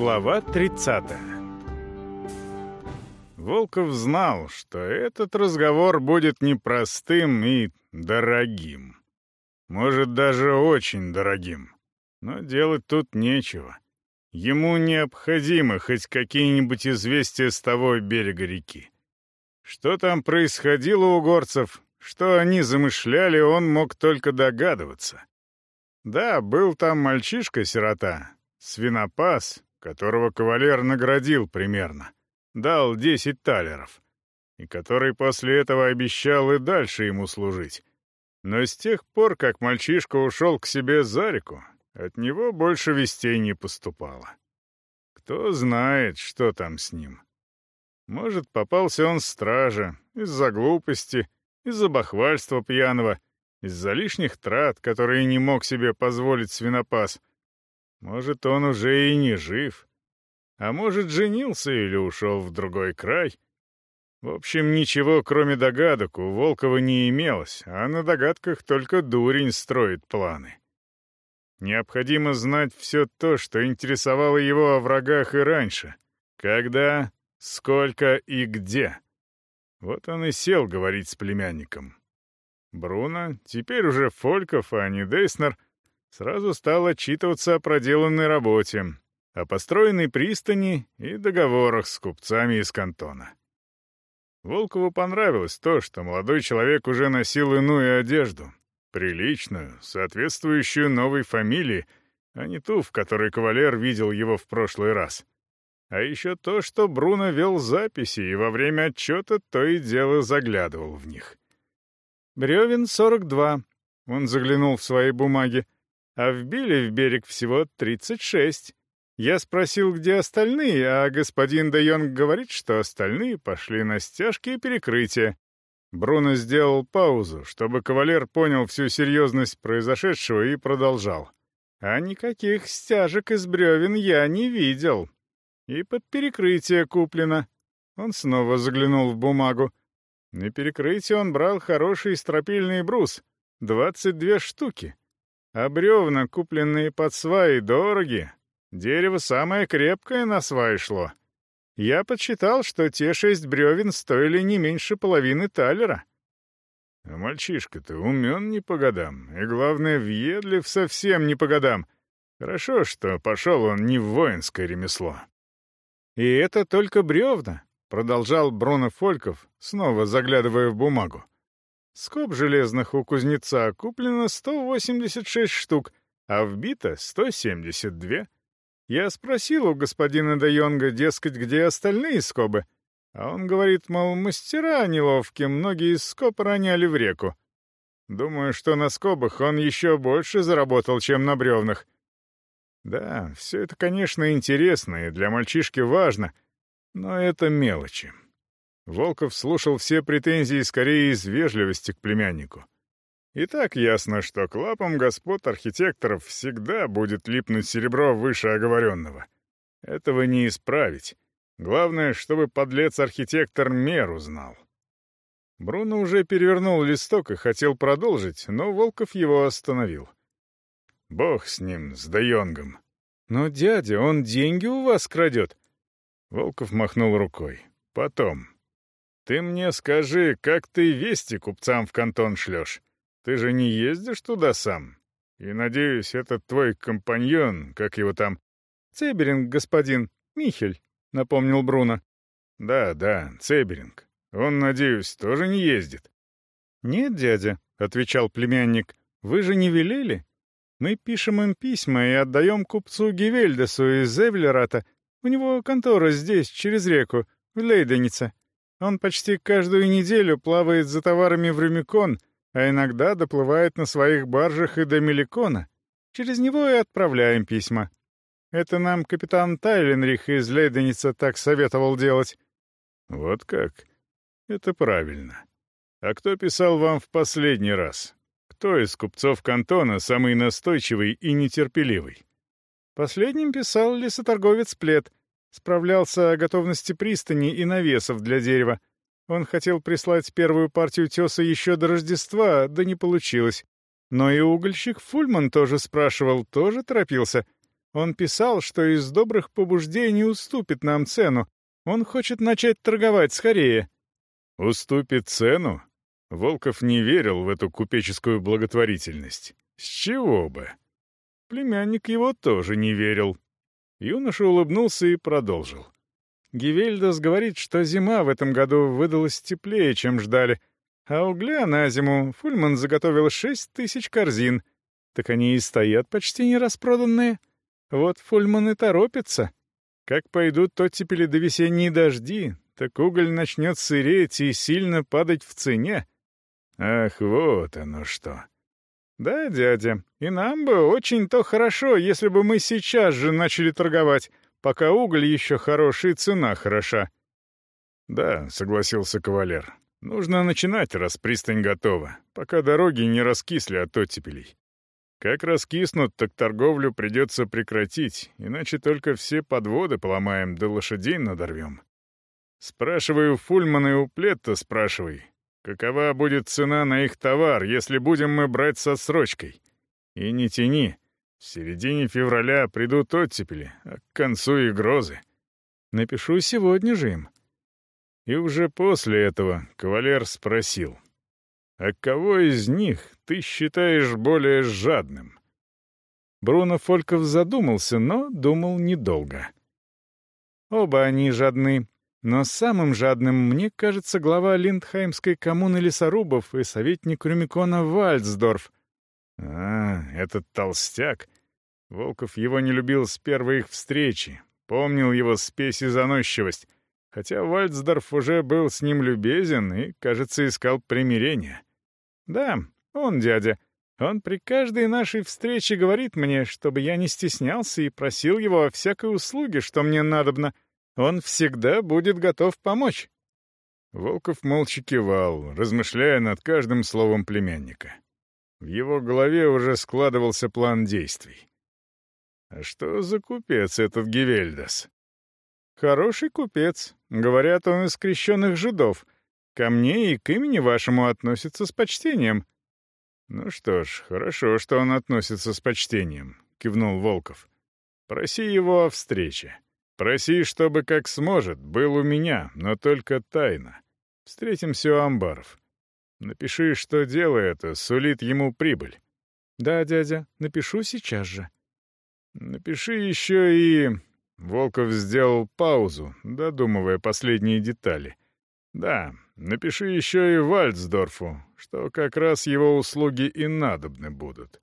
Глава 30 Волков знал, что этот разговор будет непростым и дорогим. Может, даже очень дорогим. Но делать тут нечего. Ему необходимо хоть какие-нибудь известия с того берега реки. Что там происходило у горцев, что они замышляли, он мог только догадываться. Да, был там мальчишка-сирота, свинопас, которого кавалер наградил примерно, дал десять талеров, и который после этого обещал и дальше ему служить. Но с тех пор, как мальчишка ушел к себе за реку, от него больше вестей не поступало. Кто знает, что там с ним. Может, попался он страже из-за глупости, из-за бахвальства пьяного, из-за лишних трат, которые не мог себе позволить свинопас. Может, он уже и не жив. А может, женился или ушел в другой край. В общем, ничего, кроме догадок, у Волкова не имелось, а на догадках только дурень строит планы. Необходимо знать все то, что интересовало его о врагах и раньше. Когда, сколько и где. Вот он и сел говорить с племянником. Бруно, теперь уже Фольков, а не Дейснер, сразу стал отчитываться о проделанной работе, о построенной пристани и договорах с купцами из кантона. Волкову понравилось то, что молодой человек уже носил иную одежду, приличную, соответствующую новой фамилии, а не ту, в которой кавалер видел его в прошлый раз. А еще то, что Бруно вел записи и во время отчета то и дело заглядывал в них. «Бревен 42», — он заглянул в свои бумаги, «а вбили в берег всего 36. Я спросил, где остальные, а господин Де Йонг говорит, что остальные пошли на стяжки и перекрытия. Бруно сделал паузу, чтобы кавалер понял всю серьезность произошедшего и продолжал. «А никаких стяжек из бревен я не видел. И под перекрытие куплено». Он снова заглянул в бумагу. На перекрытие он брал хороший стропильный брус, двадцать две штуки. А бревна, купленные под сваи, дороги. Дерево самое крепкое на сваи шло. Я подсчитал, что те шесть бревен стоили не меньше половины талера. А мальчишка-то умен не по годам, и, главное, въедлив совсем не по годам. Хорошо, что пошел он не в воинское ремесло. «И это только бревна», — продолжал Бруно Фольков, снова заглядывая в бумагу. «Скоб железных у кузнеца куплено 186 штук, а вбито 172. Я спросил у господина Де дескать, где остальные скобы, а он говорит, мол, мастера неловкие, многие из скоб роняли в реку. Думаю, что на скобах он еще больше заработал, чем на бревнах. Да, все это, конечно, интересно и для мальчишки важно, но это мелочи. Волков слушал все претензии скорее из вежливости к племяннику. И так ясно, что к лапам господ архитекторов всегда будет липнуть серебро выше оговоренного. Этого не исправить. Главное, чтобы подлец-архитектор меру знал. Бруно уже перевернул листок и хотел продолжить, но Волков его остановил. «Бог с ним, с Дайонгом. Но, дядя, он деньги у вас крадет». Волков махнул рукой. «Потом. Ты мне скажи, как ты вести купцам в кантон шлешь? Ты же не ездишь туда сам? И, надеюсь, этот твой компаньон, как его там...» «Цеберинг, господин, Михель», — напомнил Бруно. «Да, да, Цеберинг. Он, надеюсь, тоже не ездит». «Нет, дядя», — отвечал племянник, — «вы же не велели? Мы пишем им письма и отдаем купцу Гевельдесу из Эвлерата. У него контора здесь, через реку, в Лейденице. Он почти каждую неделю плавает за товарами в Рюмикон — а иногда доплывает на своих баржах и до Меликона. Через него и отправляем письма. Это нам капитан Тайленрих из Лейденица так советовал делать». «Вот как? Это правильно. А кто писал вам в последний раз? Кто из купцов кантона самый настойчивый и нетерпеливый?» Последним писал лесоторговец Плет, справлялся о готовности пристани и навесов для дерева, он хотел прислать первую партию теса еще до Рождества, да не получилось. Но и угольщик Фульман тоже спрашивал, тоже торопился. Он писал, что из добрых побуждений уступит нам цену. Он хочет начать торговать скорее». «Уступит цену?» Волков не верил в эту купеческую благотворительность. С чего бы? Племянник его тоже не верил. Юноша улыбнулся и продолжил. Гивельдас говорит, что зима в этом году выдалась теплее, чем ждали, а угля на зиму Фульман заготовил шесть тысяч корзин. Так они и стоят почти не распроданные. Вот Фульман и торопится. Как пойдут оттепели до весенние дожди, так уголь начнет сыреть и сильно падать в цене. Ах, вот оно что. Да, дядя, и нам бы очень-то хорошо, если бы мы сейчас же начали торговать, пока уголь еще хороший цена хороша. Да, согласился кавалер. Нужно начинать, раз пристань готова, пока дороги не раскисли от оттепелей. Как раскиснут, так торговлю придется прекратить, иначе только все подводы поломаем да лошадей надорвем. Спрашиваю Фульмана и у Плетта спрашивай, какова будет цена на их товар, если будем мы брать со срочкой. И не тяни, в середине февраля придут оттепели, а к концу и грозы. Напишу сегодня же им. И уже после этого кавалер спросил, «А кого из них ты считаешь более жадным?» Бруно Фольков задумался, но думал недолго. Оба они жадны, но самым жадным, мне кажется, глава Линдхаймской коммуны лесорубов и советник Рюмикона Вальцдорф. А, этот толстяк. Волков его не любил с первой их встречи, помнил его спесь и заносчивость, хотя Вальцдорф уже был с ним любезен и, кажется, искал примирения. Да, он дядя. Он при каждой нашей встрече говорит мне, чтобы я не стеснялся и просил его о всякой услуге, что мне надобно — он всегда будет готов помочь». Волков молча кивал, размышляя над каждым словом племянника. В его голове уже складывался план действий. «А что за купец этот Гевельдас?» «Хороший купец. Говорят, он из крещенных жидов. Ко мне и к имени вашему относится с почтением». «Ну что ж, хорошо, что он относится с почтением», — кивнул Волков. «Проси его о встрече». Проси, чтобы как сможет, был у меня, но только тайно. Встретимся у амбаров. Напиши, что дело это сулит ему прибыль. Да, дядя, напишу сейчас же. Напиши еще и... Волков сделал паузу, додумывая последние детали. Да, напиши еще и Вальцдорфу, что как раз его услуги и надобны будут.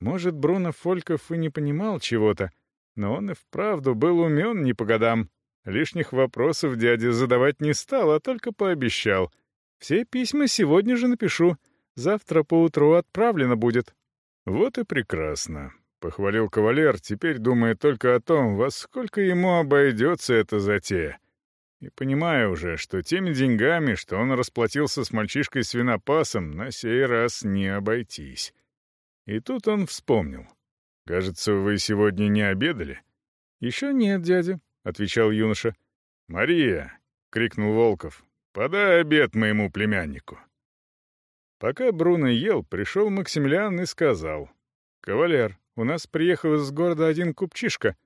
Может, Бруно Фольков и не понимал чего-то, но он и вправду был умен не по годам. Лишних вопросов дядя задавать не стал, а только пообещал. «Все письма сегодня же напишу. Завтра поутру отправлено будет». «Вот и прекрасно», — похвалил кавалер, теперь думая только о том, во сколько ему обойдется эта затея. И понимая уже, что теми деньгами, что он расплатился с мальчишкой-свинопасом, на сей раз не обойтись. И тут он вспомнил. «Кажется, вы сегодня не обедали?» «Еще нет, дядя», — отвечал юноша. «Мария!» — крикнул Волков. «Подай обед моему племяннику». Пока Бруно ел, пришел Максимилиан и сказал. «Кавалер, у нас приехал из города один купчишка.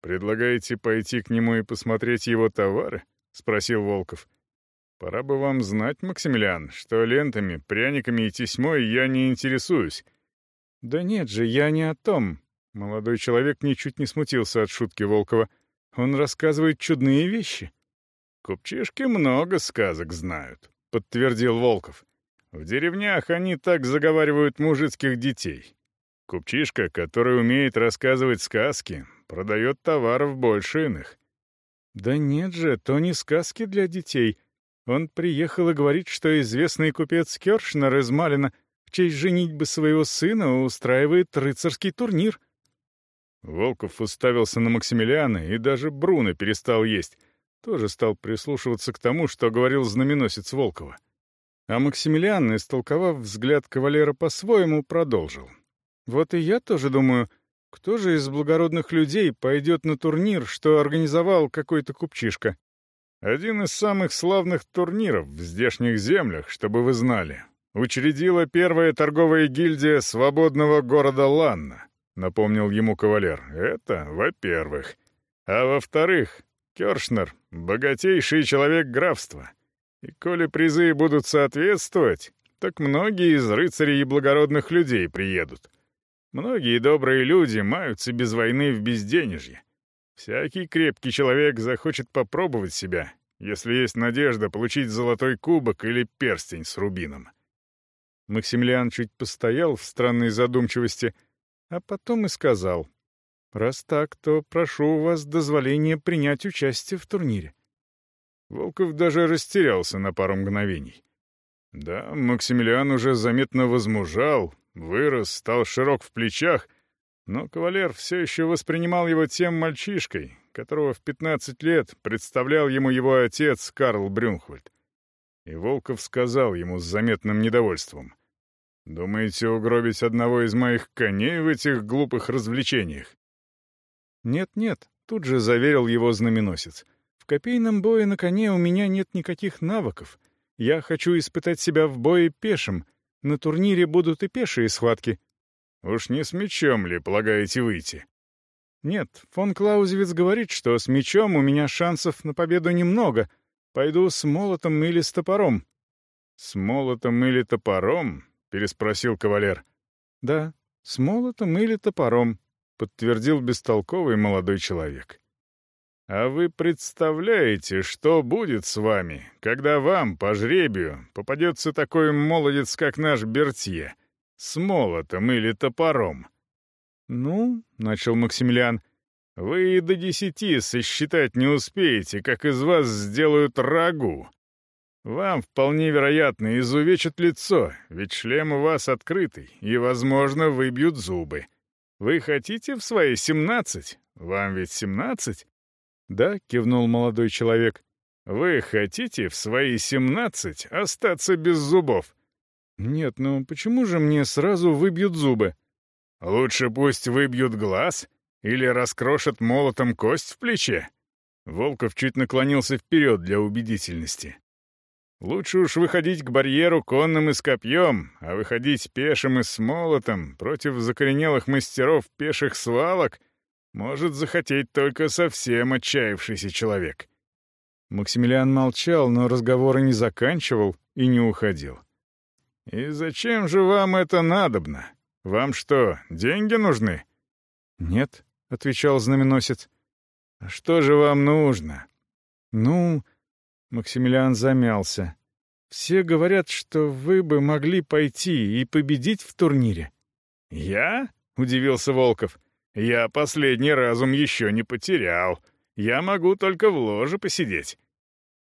Предлагаете пойти к нему и посмотреть его товары?» — спросил Волков. «Пора бы вам знать, Максимилиан, что лентами, пряниками и тесьмой я не интересуюсь. «Да нет же, я не о том». Молодой человек ничуть не смутился от шутки Волкова. «Он рассказывает чудные вещи». «Купчишки много сказок знают», — подтвердил Волков. «В деревнях они так заговаривают мужицких детей. Купчишка, который умеет рассказывать сказки, продает товаров больше иных». «Да нет же, то не сказки для детей. Он приехал и говорит, что известный купец Кершнер из Малина — в честь женитьбы своего сына устраивает рыцарский турнир. Волков уставился на Максимилиана, и даже Бруно перестал есть. Тоже стал прислушиваться к тому, что говорил знаменосец Волкова. А Максимилиан, истолковав взгляд кавалера по-своему, продолжил. «Вот и я тоже думаю, кто же из благородных людей пойдет на турнир, что организовал какой-то купчишка?» «Один из самых славных турниров в здешних землях, чтобы вы знали, учредила первая торговая гильдия свободного города Ланна. напомнил ему кавалер. «Это во-первых. А во-вторых, Кёршнер — богатейший человек графства. И коли призы будут соответствовать, так многие из рыцарей и благородных людей приедут. Многие добрые люди маются без войны в безденежье. Всякий крепкий человек захочет попробовать себя, если есть надежда получить золотой кубок или перстень с рубином. Максимилиан чуть постоял в странной задумчивости, а потом и сказал, «Раз так, то прошу у вас дозволения принять участие в турнире». Волков даже растерялся на пару мгновений. Да, Максимилиан уже заметно возмужал, вырос, стал широк в плечах, но кавалер все еще воспринимал его тем мальчишкой, которого в 15 лет представлял ему его отец Карл Брюнхвальд. И Волков сказал ему с заметным недовольством. «Думаете угробить одного из моих коней в этих глупых развлечениях?» «Нет-нет», — тут же заверил его знаменосец. «В копейном бое на коне у меня нет никаких навыков. Я хочу испытать себя в бое пешим. На турнире будут и пешие схватки». «Уж не с мечом ли полагаете выйти?» «Нет, фон Клаузевиц говорит, что с мечом у меня шансов на победу немного. Пойду с молотом или с топором». «С молотом или топором?» — переспросил кавалер. «Да, с молотом или топором», — подтвердил бестолковый молодой человек. А вы представляете, что будет с вами, когда вам, по жребию, попадется такой молодец, как наш Бертье, с молотом или топором? «Ну», — начал Максимилиан, — «вы и до десяти сосчитать не успеете, как из вас сделают рагу. Вам вполне вероятно изувечат лицо, ведь шлем у вас открытый, и, возможно, выбьют зубы. Вы хотите в свои семнадцать? Вам ведь семнадцать?» «Да», — кивнул молодой человек. «Вы хотите в свои семнадцать остаться без зубов?» «Нет, ну почему же мне сразу выбьют зубы?» «Лучше пусть выбьют глаз или раскрошат молотом кость в плече». Волков чуть наклонился вперед для убедительности. «Лучше уж выходить к барьеру конным и с копьем, а выходить пешим и с молотом против закоренелых мастеров пеших свалок может захотеть только совсем отчаявшийся человек». Максимилиан молчал, но разговора не заканчивал и не уходил. «И зачем же вам это надобно? Вам что, деньги нужны?» «Нет», — отвечал знаменосец. «А что же вам нужно?» «Ну...» — Максимилиан замялся. «Все говорят, что вы бы могли пойти и победить в турнире». «Я?» — удивился Волков. Я последний разум еще не потерял. Я могу только в ложе посидеть».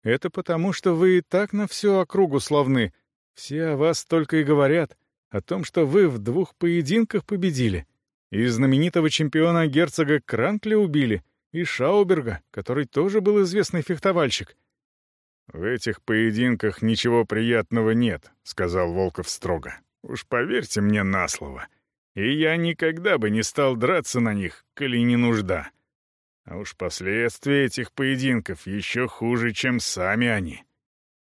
«Это потому, что вы и так на всю округу славны. Все о вас только и говорят. О том, что вы в двух поединках победили. И знаменитого чемпиона герцога Кранкли убили, и Шауберга, который тоже был известный фехтовальщик». «В этих поединках ничего приятного нет», — сказал Волков строго. «Уж поверьте мне на слово и я никогда бы не стал драться на них, коли не нужда. А уж последствия этих поединков еще хуже, чем сами они.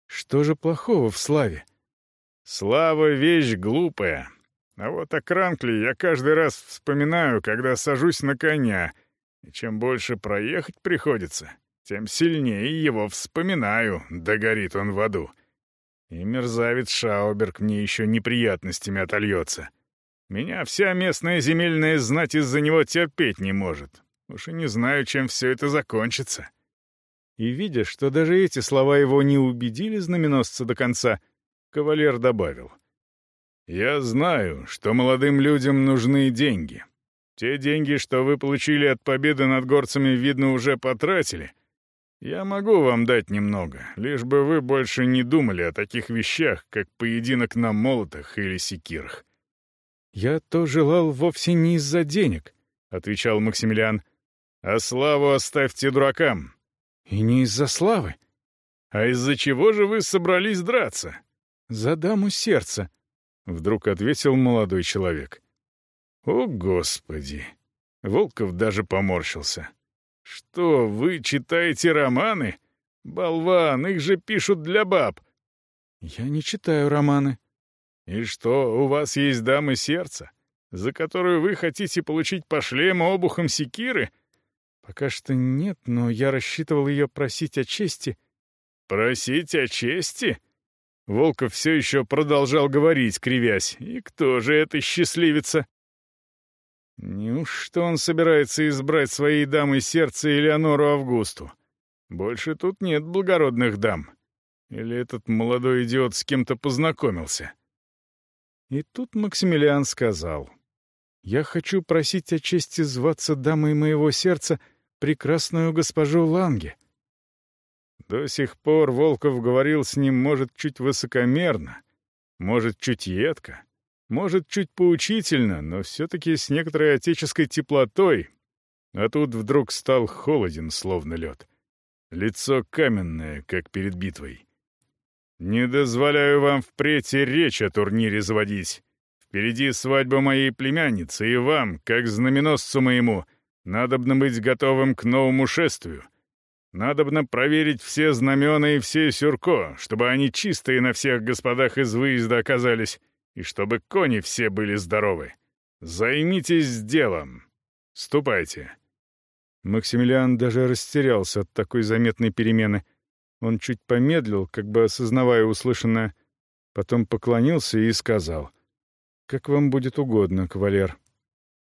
Что же плохого в славе? Слава — вещь глупая. А вот о Кранкли я каждый раз вспоминаю, когда сажусь на коня, и чем больше проехать приходится, тем сильнее его вспоминаю, да он в аду. И мерзавец Шауберг мне еще неприятностями отольется. Меня вся местная земельная знать из-за него терпеть не может. Уж и не знаю, чем все это закончится». И, видя, что даже эти слова его не убедили знаменосца до конца, кавалер добавил. «Я знаю, что молодым людям нужны деньги. Те деньги, что вы получили от победы над горцами, видно, уже потратили. Я могу вам дать немного, лишь бы вы больше не думали о таких вещах, как поединок на молотах или секирах. «Я то желал вовсе не из-за денег», — отвечал Максимилиан. «А славу оставьте дуракам». «И не из-за славы». «А из-за чего же вы собрались драться?» «За даму сердца», — вдруг ответил молодой человек. «О, Господи!» Волков даже поморщился. «Что, вы читаете романы? Болван, их же пишут для баб!» «Я не читаю романы», «И что, у вас есть дамы сердца? за которую вы хотите получить по шлему обухом секиры?» «Пока что нет, но я рассчитывал ее просить о чести». «Просить о чести?» Волков все еще продолжал говорить, кривясь. «И кто же это счастливица?» Неужто он собирается избрать своей дамой сердце Элеонору Августу? Больше тут нет благородных дам. Или этот молодой идиот с кем-то познакомился? И тут Максимилиан сказал. «Я хочу просить о чести зваться дамой моего сердца прекрасную госпожу Ланге». До сих пор Волков говорил с ним, может, чуть высокомерно, может, чуть едко, может, чуть поучительно, но все-таки с некоторой отеческой теплотой. А тут вдруг стал холоден, словно лед. Лицо каменное, как перед битвой. «Не дозволяю вам впредь и речь о турнире заводить. Впереди свадьба моей племянницы, и вам, как знаменосцу моему, надобно быть готовым к новому шествию. Надобно проверить все знамена и все сюрко, чтобы они чистые на всех господах из выезда оказались, и чтобы кони все были здоровы. Займитесь делом. Ступайте». Максимилиан даже растерялся от такой заметной перемены. Он чуть помедлил, как бы осознавая услышанное, потом поклонился и сказал, «Как вам будет угодно, кавалер».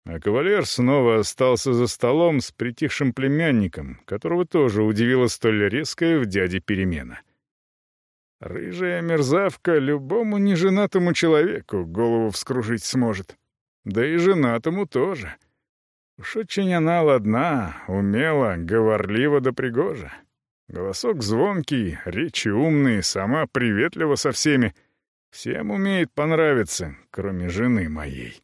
А кавалер снова остался за столом с притихшим племянником, которого тоже удивила столь резкая в дяде перемена. Рыжая мерзавка любому неженатому человеку голову вскружить сможет. Да и женатому тоже. Уж очень она ладна, умела, говорлива да пригожа. Голосок звонкий, речи умные, сама приветлива со всеми. Всем умеет понравиться, кроме жены моей.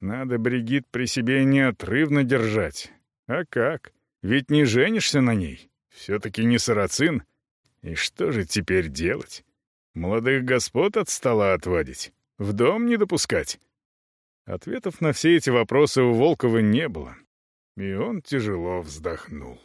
Надо Бригит при себе неотрывно держать. А как? Ведь не женишься на ней. Все-таки не сарацин. И что же теперь делать? Молодых господ от стола отводить? В дом не допускать? Ответов на все эти вопросы у Волкова не было, и он тяжело вздохнул.